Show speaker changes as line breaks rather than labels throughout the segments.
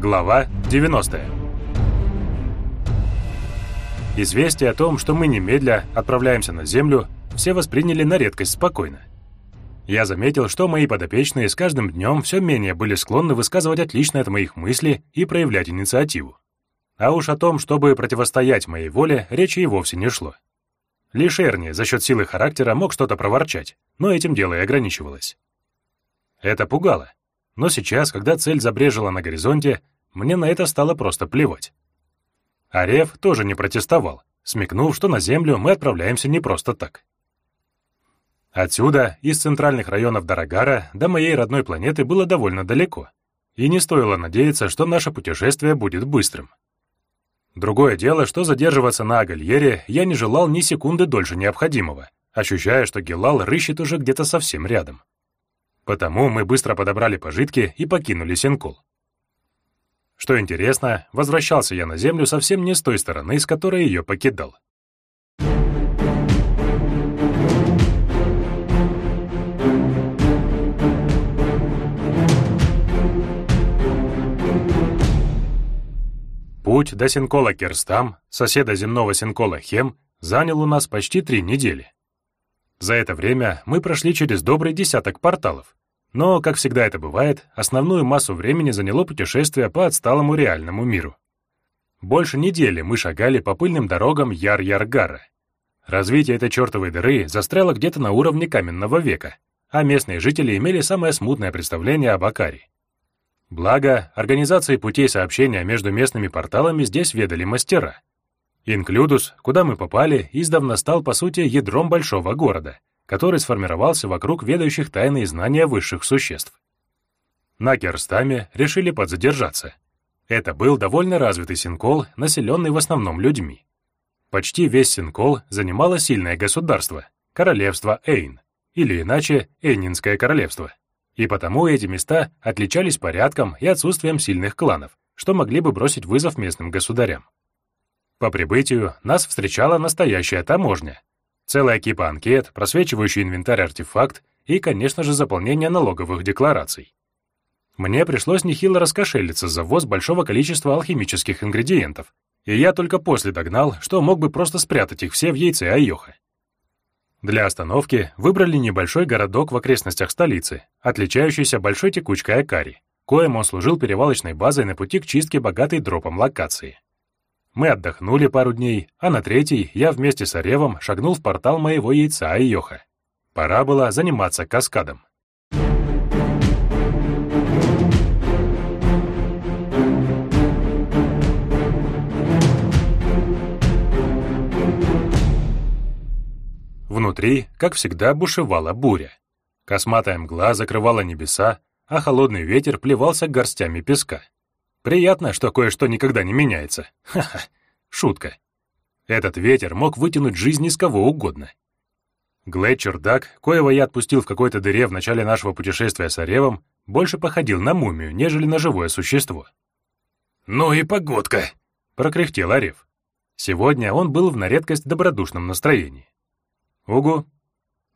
Глава 90 Известие о том, что мы немедля отправляемся на Землю, все восприняли на редкость спокойно. Я заметил, что мои подопечные с каждым днем все менее были склонны высказывать отлично от моих мыслей и проявлять инициативу. А уж о том, чтобы противостоять моей воле, речи и вовсе не шло. Лишь Эрни за счет силы характера мог что-то проворчать, но этим дело и ограничивалось. Это пугало. Но сейчас, когда цель забрежила на горизонте, мне на это стало просто плевать. Ареф тоже не протестовал, смекнув, что на Землю мы отправляемся не просто так. Отсюда, из центральных районов Дорогара, до моей родной планеты было довольно далеко, и не стоило надеяться, что наше путешествие будет быстрым. Другое дело, что задерживаться на Агальере я не желал ни секунды дольше необходимого, ощущая, что Гелал рыщет уже где-то совсем рядом. Потому мы быстро подобрали пожитки и покинули Сенкул. Что интересно, возвращался я на Землю совсем не с той стороны, с которой ее покидал. Путь до Синкола Керстам, соседа земного Синкола Хем, занял у нас почти три недели. За это время мы прошли через добрый десяток порталов, но, как всегда это бывает, основную массу времени заняло путешествие по отсталому реальному миру. Больше недели мы шагали по пыльным дорогам Яр-Яргара. Развитие этой чертовой дыры застряло где-то на уровне каменного века, а местные жители имели самое смутное представление об Акаре. Благо, организацией путей сообщения между местными порталами здесь ведали мастера. Инклюдус, куда мы попали, издавна стал, по сути, ядром большого города, который сформировался вокруг ведающих тайны и знания высших существ. На Керстаме решили подзадержаться. Это был довольно развитый Синкол, населенный в основном людьми. Почти весь Синкол занимало сильное государство, королевство Эйн, или иначе Эйнинское королевство. И потому эти места отличались порядком и отсутствием сильных кланов, что могли бы бросить вызов местным государям. По прибытию нас встречала настоящая таможня, целая кипа анкет, просвечивающий инвентарь артефакт и, конечно же, заполнение налоговых деклараций. Мне пришлось нехило раскошелиться за ввоз большого количества алхимических ингредиентов, и я только после догнал, что мог бы просто спрятать их все в яйце Айоха. Для остановки выбрали небольшой городок в окрестностях столицы, отличающийся большой текучкой Акари, коим он служил перевалочной базой на пути к чистке богатой дропом локации. Мы отдохнули пару дней, а на третий я вместе с Оревом шагнул в портал моего яйца Айоха. Пора было заниматься каскадом. Внутри, как всегда, бушевала буря. Косматая мгла закрывала небеса, а холодный ветер плевался горстями песка. Приятно, что кое-что никогда не меняется. Ха-ха, шутка. Этот ветер мог вытянуть жизнь из кого угодно. Глетчер Дак, коего я отпустил в какой-то дыре в начале нашего путешествия с Оревом, больше походил на мумию, нежели на живое существо. «Ну и погодка!» — прокряхтел Орев. Сегодня он был в на редкость добродушном настроении. Угу.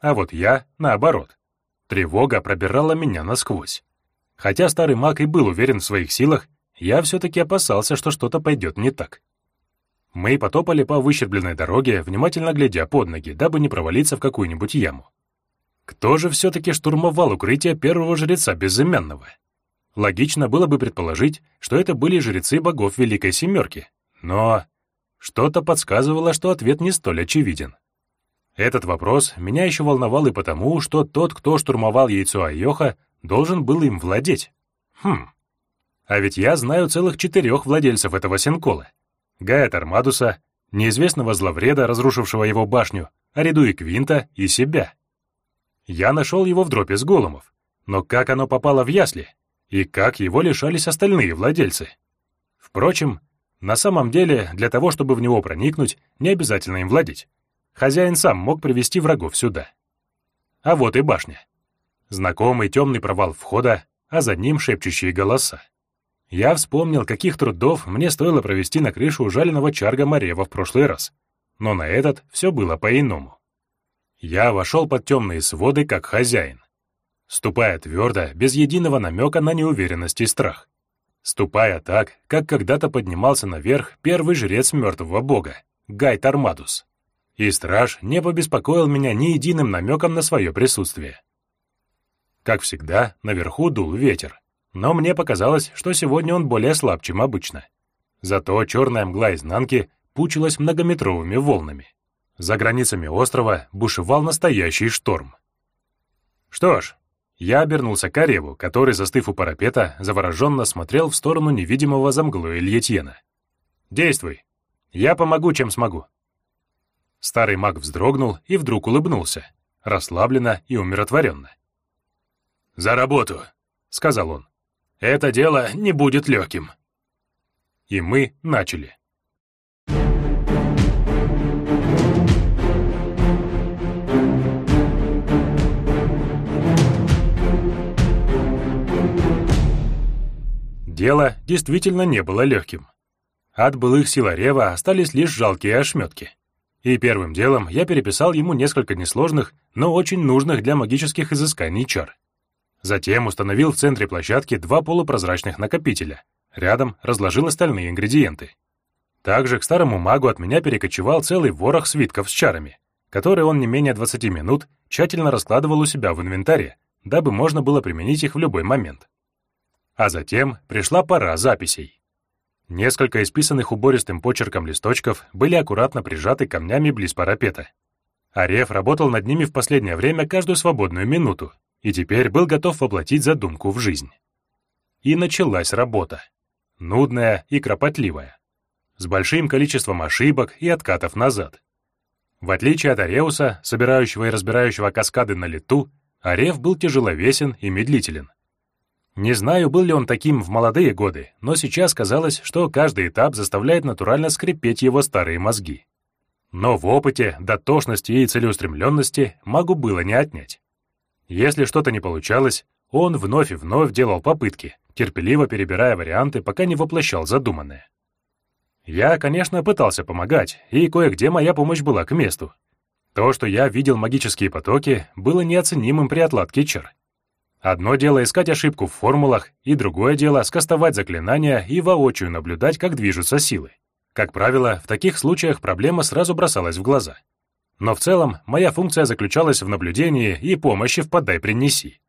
А вот я, наоборот. Тревога пробирала меня насквозь. Хотя старый маг и был уверен в своих силах, я все-таки опасался, что что-то пойдет не так. Мы потопали по выщербленной дороге, внимательно глядя под ноги, дабы не провалиться в какую-нибудь яму. Кто же все-таки штурмовал укрытие первого жреца безымянного? Логично было бы предположить, что это были жрецы богов Великой Семерки, но что-то подсказывало, что ответ не столь очевиден. Этот вопрос меня еще волновал и потому, что тот, кто штурмовал яйцо Айоха, должен был им владеть. Хм, а ведь я знаю целых четырех владельцев этого синкола. Гая Тармадуса, неизвестного зловреда, разрушившего его башню, Ариду и Квинта и себя. Я нашел его в дропе с голумов, но как оно попало в ясли? И как его лишались остальные владельцы? Впрочем, на самом деле, для того, чтобы в него проникнуть, не обязательно им владеть. Хозяин сам мог привести врагов сюда. А вот и башня. Знакомый темный провал входа, а за ним шепчущие голоса. Я вспомнил, каких трудов мне стоило провести на крышу ужаленного чарга Марева в прошлый раз. Но на этот все было по-иному. Я вошел под темные своды как хозяин, ступая твердо, без единого намека на неуверенность и страх. ступая так, как когда-то поднимался наверх первый жрец мертвого бога, Гай Тармадус. И страж не побеспокоил меня ни единым намеком на свое присутствие. Как всегда, наверху дул ветер, но мне показалось, что сегодня он более слаб, чем обычно. Зато черная мгла изнанки пучилась многометровыми волнами. За границами острова бушевал настоящий шторм. Что ж, я обернулся к Ареву, который, застыв у парапета, завороженно смотрел в сторону невидимого за мглой Ильетьена. «Действуй. Я помогу, чем смогу». Старый маг вздрогнул и вдруг улыбнулся, расслабленно и умиротворенно. «За работу», — сказал он. «Это дело не будет легким». И мы начали. Дело действительно не было легким. От былых сил Арева остались лишь жалкие ошметки. И первым делом я переписал ему несколько несложных, но очень нужных для магических изысканий чар. Затем установил в центре площадки два полупрозрачных накопителя. Рядом разложил остальные ингредиенты. Также к старому магу от меня перекочевал целый ворох свитков с чарами, которые он не менее 20 минут тщательно раскладывал у себя в инвентаре, дабы можно было применить их в любой момент. А затем пришла пора записей. Несколько исписанных убористым почерком листочков были аккуратно прижаты камнями близ парапета. Ареф работал над ними в последнее время каждую свободную минуту и теперь был готов воплотить задумку в жизнь. И началась работа. Нудная и кропотливая. С большим количеством ошибок и откатов назад. В отличие от Ареуса, собирающего и разбирающего каскады на лету, Ареф был тяжеловесен и медлителен. Не знаю, был ли он таким в молодые годы, но сейчас казалось, что каждый этап заставляет натурально скрипеть его старые мозги. Но в опыте, дотошности и целеустремленности магу было не отнять. Если что-то не получалось, он вновь и вновь делал попытки, терпеливо перебирая варианты, пока не воплощал задуманное. Я, конечно, пытался помогать, и кое-где моя помощь была к месту. То, что я видел магические потоки, было неоценимым при отладке чар. Одно дело искать ошибку в формулах, и другое дело скастовать заклинания и воочию наблюдать, как движутся силы. Как правило, в таких случаях проблема сразу бросалась в глаза. Но в целом моя функция заключалась в наблюдении и помощи в «подай-принеси».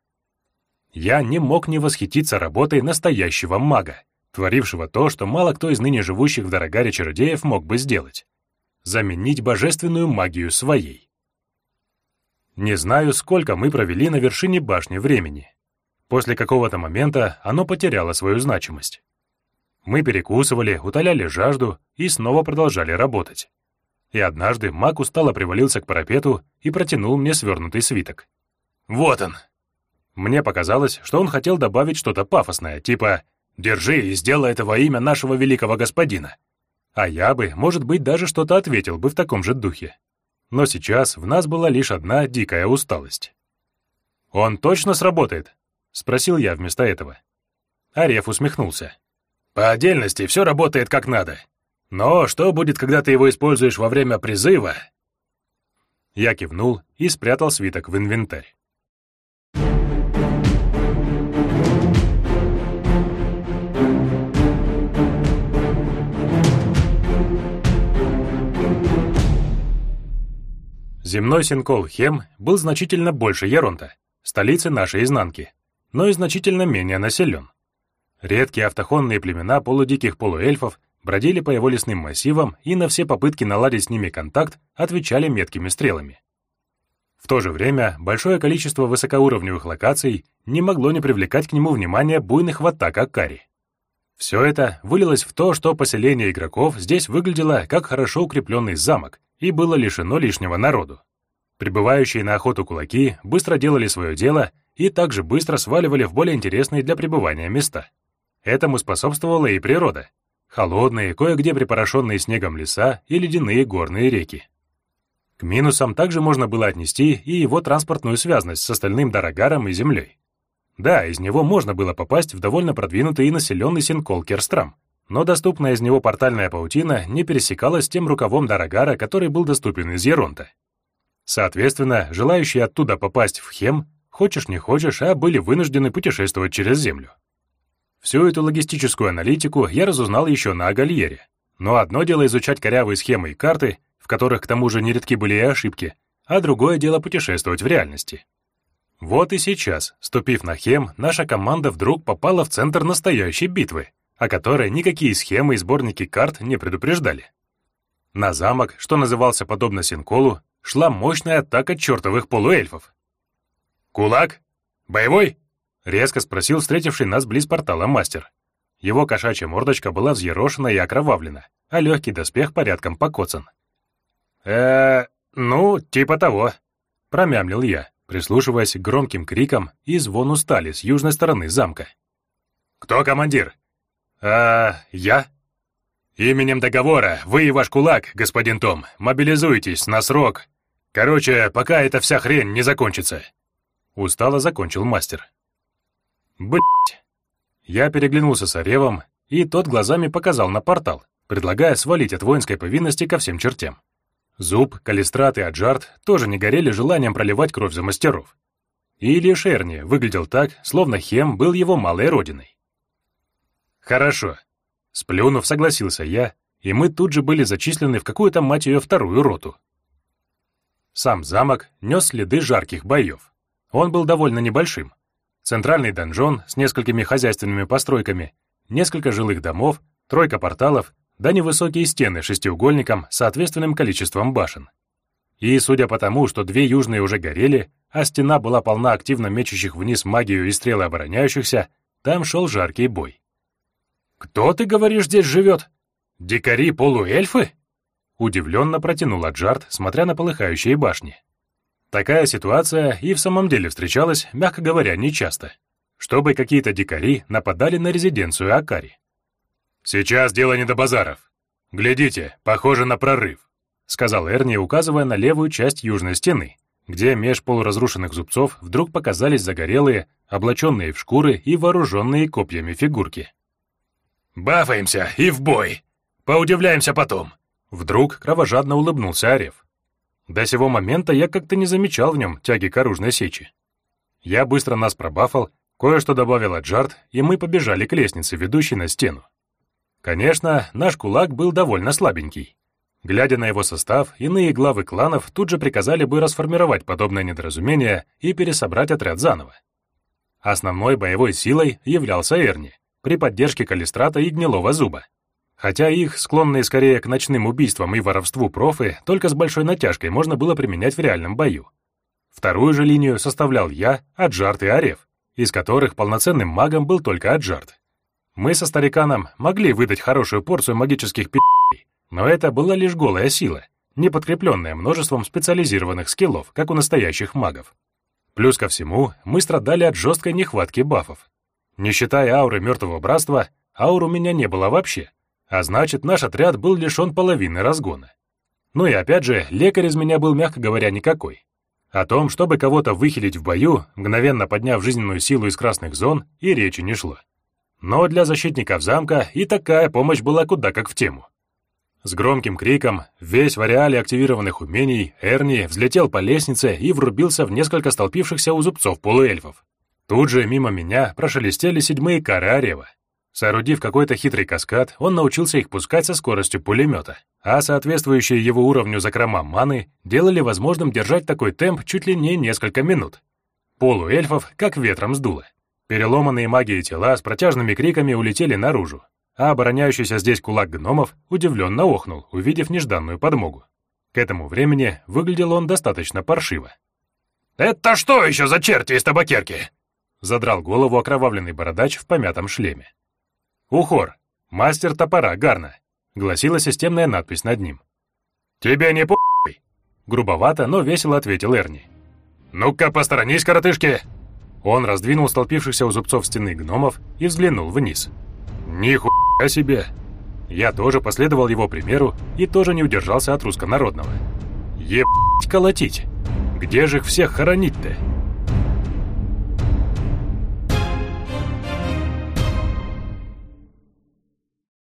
Я не мог не восхититься работой настоящего мага, творившего то, что мало кто из ныне живущих в Дорогаре чародеев мог бы сделать. Заменить божественную магию своей. Не знаю, сколько мы провели на вершине башни времени. После какого-то момента оно потеряло свою значимость. Мы перекусывали, утоляли жажду и снова продолжали работать. И однажды маг устало привалился к парапету и протянул мне свернутый свиток. «Вот он!» Мне показалось, что он хотел добавить что-то пафосное, типа «Держи и сделай это во имя нашего великого господина». А я бы, может быть, даже что-то ответил бы в таком же духе но сейчас в нас была лишь одна дикая усталость. «Он точно сработает?» — спросил я вместо этого. Ареф усмехнулся. «По отдельности все работает как надо. Но что будет, когда ты его используешь во время призыва?» Я кивнул и спрятал свиток в инвентарь. Земной Синкол Хем был значительно больше Яронта, столицы нашей изнанки, но и значительно менее населен. Редкие автохонные племена полудиких полуэльфов бродили по его лесным массивам и на все попытки наладить с ними контакт отвечали меткими стрелами. В то же время большое количество высокоуровневых локаций не могло не привлекать к нему внимание буйных в атак Акари. Все это вылилось в то, что поселение игроков здесь выглядело как хорошо укрепленный замок, и было лишено лишнего народу. Прибывающие на охоту кулаки быстро делали свое дело и также быстро сваливали в более интересные для пребывания места. Этому способствовала и природа. Холодные, кое-где припорошенные снегом леса и ледяные горные реки. К минусам также можно было отнести и его транспортную связность с остальным Дорогаром и землей. Да, из него можно было попасть в довольно продвинутый и населенный Синкол Керстрам, но доступная из него портальная паутина не пересекалась тем рукавом Дорогара, который был доступен из Еронта. Соответственно, желающие оттуда попасть в Хем, хочешь не хочешь, а были вынуждены путешествовать через Землю. Всю эту логистическую аналитику я разузнал еще на Агальере. Но одно дело изучать корявые схемы и карты, в которых к тому же нередки были и ошибки, а другое дело путешествовать в реальности. Вот и сейчас, ступив на Хем, наша команда вдруг попала в центр настоящей битвы, о которой никакие схемы и сборники карт не предупреждали. На замок, что назывался подобно Синколу, шла мощная атака чертовых полуэльфов. «Кулак? Боевой?» — резко спросил встретивший нас близ портала мастер. Его кошачья мордочка была взъерошена и окровавлена, а легкий доспех порядком покоцан. э ну, типа того», — промямлил я, прислушиваясь к громким крикам и звону стали с южной стороны замка. «Кто командир?» «А, я?» «Именем договора вы и ваш кулак, господин Том, мобилизуйтесь на срок. Короче, пока эта вся хрень не закончится». Устало закончил мастер. Блять. Я переглянулся с Оревом, и тот глазами показал на портал, предлагая свалить от воинской повинности ко всем чертям. Зуб, Калистрат и Аджарт тоже не горели желанием проливать кровь за мастеров. И лишь Эрни выглядел так, словно Хем был его малой родиной. «Хорошо». Сплюнув, согласился я, и мы тут же были зачислены в какую-то, мать ее, вторую роту. Сам замок нес следы жарких боев. Он был довольно небольшим, центральный донжон с несколькими хозяйственными постройками, несколько жилых домов, тройка порталов, да невысокие стены шестиугольником с соответственным количеством башен. И судя по тому, что две южные уже горели, а стена была полна активно мечущих вниз магию и стрелы обороняющихся, там шел жаркий бой. «Кто, ты говоришь, здесь живет? Дикари-полуэльфы?» Удивленно протянул Аджарт, смотря на полыхающие башни. Такая ситуация и в самом деле встречалась, мягко говоря, нечасто, чтобы какие-то дикари нападали на резиденцию Акари. «Сейчас дело не до базаров. Глядите, похоже на прорыв», — сказал Эрни, указывая на левую часть южной стены, где меж полуразрушенных зубцов вдруг показались загорелые, облаченные в шкуры и вооруженные копьями фигурки. «Бафаемся и в бой! Поудивляемся потом!» Вдруг кровожадно улыбнулся Арев. До сего момента я как-то не замечал в нем тяги к оружной сечи. Я быстро нас пробафал, кое-что добавил Аджарт, и мы побежали к лестнице, ведущей на стену. Конечно, наш кулак был довольно слабенький. Глядя на его состав, иные главы кланов тут же приказали бы расформировать подобное недоразумение и пересобрать отряд заново. Основной боевой силой являлся Эрни, при поддержке Калистрата и Гнилого Зуба. Хотя их, склонные скорее к ночным убийствам и воровству профы, только с большой натяжкой можно было применять в реальном бою. Вторую же линию составлял я, Аджарт и Арев, из которых полноценным магом был только Аджарт. Мы со стариканом могли выдать хорошую порцию магических пи***й, но это была лишь голая сила, не подкрепленная множеством специализированных скиллов, как у настоящих магов. Плюс ко всему, мы страдали от жесткой нехватки бафов. Не считая ауры мертвого братства, аур у меня не было вообще, а значит, наш отряд был лишен половины разгона. Ну и опять же, лекарь из меня был, мягко говоря, никакой. О том, чтобы кого-то выхилить в бою, мгновенно подняв жизненную силу из красных зон, и речи не шло. Но для защитников замка и такая помощь была куда как в тему. С громким криком, весь в ареале активированных умений, Эрни взлетел по лестнице и врубился в несколько столпившихся у зубцов полуэльфов. Тут же мимо меня прошелестели седьмые кары Арева, Соорудив какой-то хитрый каскад, он научился их пускать со скоростью пулемета, а соответствующие его уровню закрома маны делали возможным держать такой темп чуть ли не несколько минут. Полуэльфов как ветром сдуло. Переломанные магией тела с протяжными криками улетели наружу, а обороняющийся здесь кулак гномов удивленно охнул, увидев нежданную подмогу. К этому времени выглядел он достаточно паршиво. «Это что еще за черти из табакерки?» задрал голову окровавленный бородач в помятом шлеме. «Ухор! Мастер топора Гарна!» — гласила системная надпись над ним. «Тебе не по***й!» — грубовато, но весело ответил Эрни. «Ну-ка, посторонись, коротышки!» Он раздвинул столпившихся у зубцов стены гномов и взглянул вниз. «Нихуя себе!» Я тоже последовал его примеру и тоже не удержался от руссконародного. «Ебать колотить! Где же их всех хоронить-то?»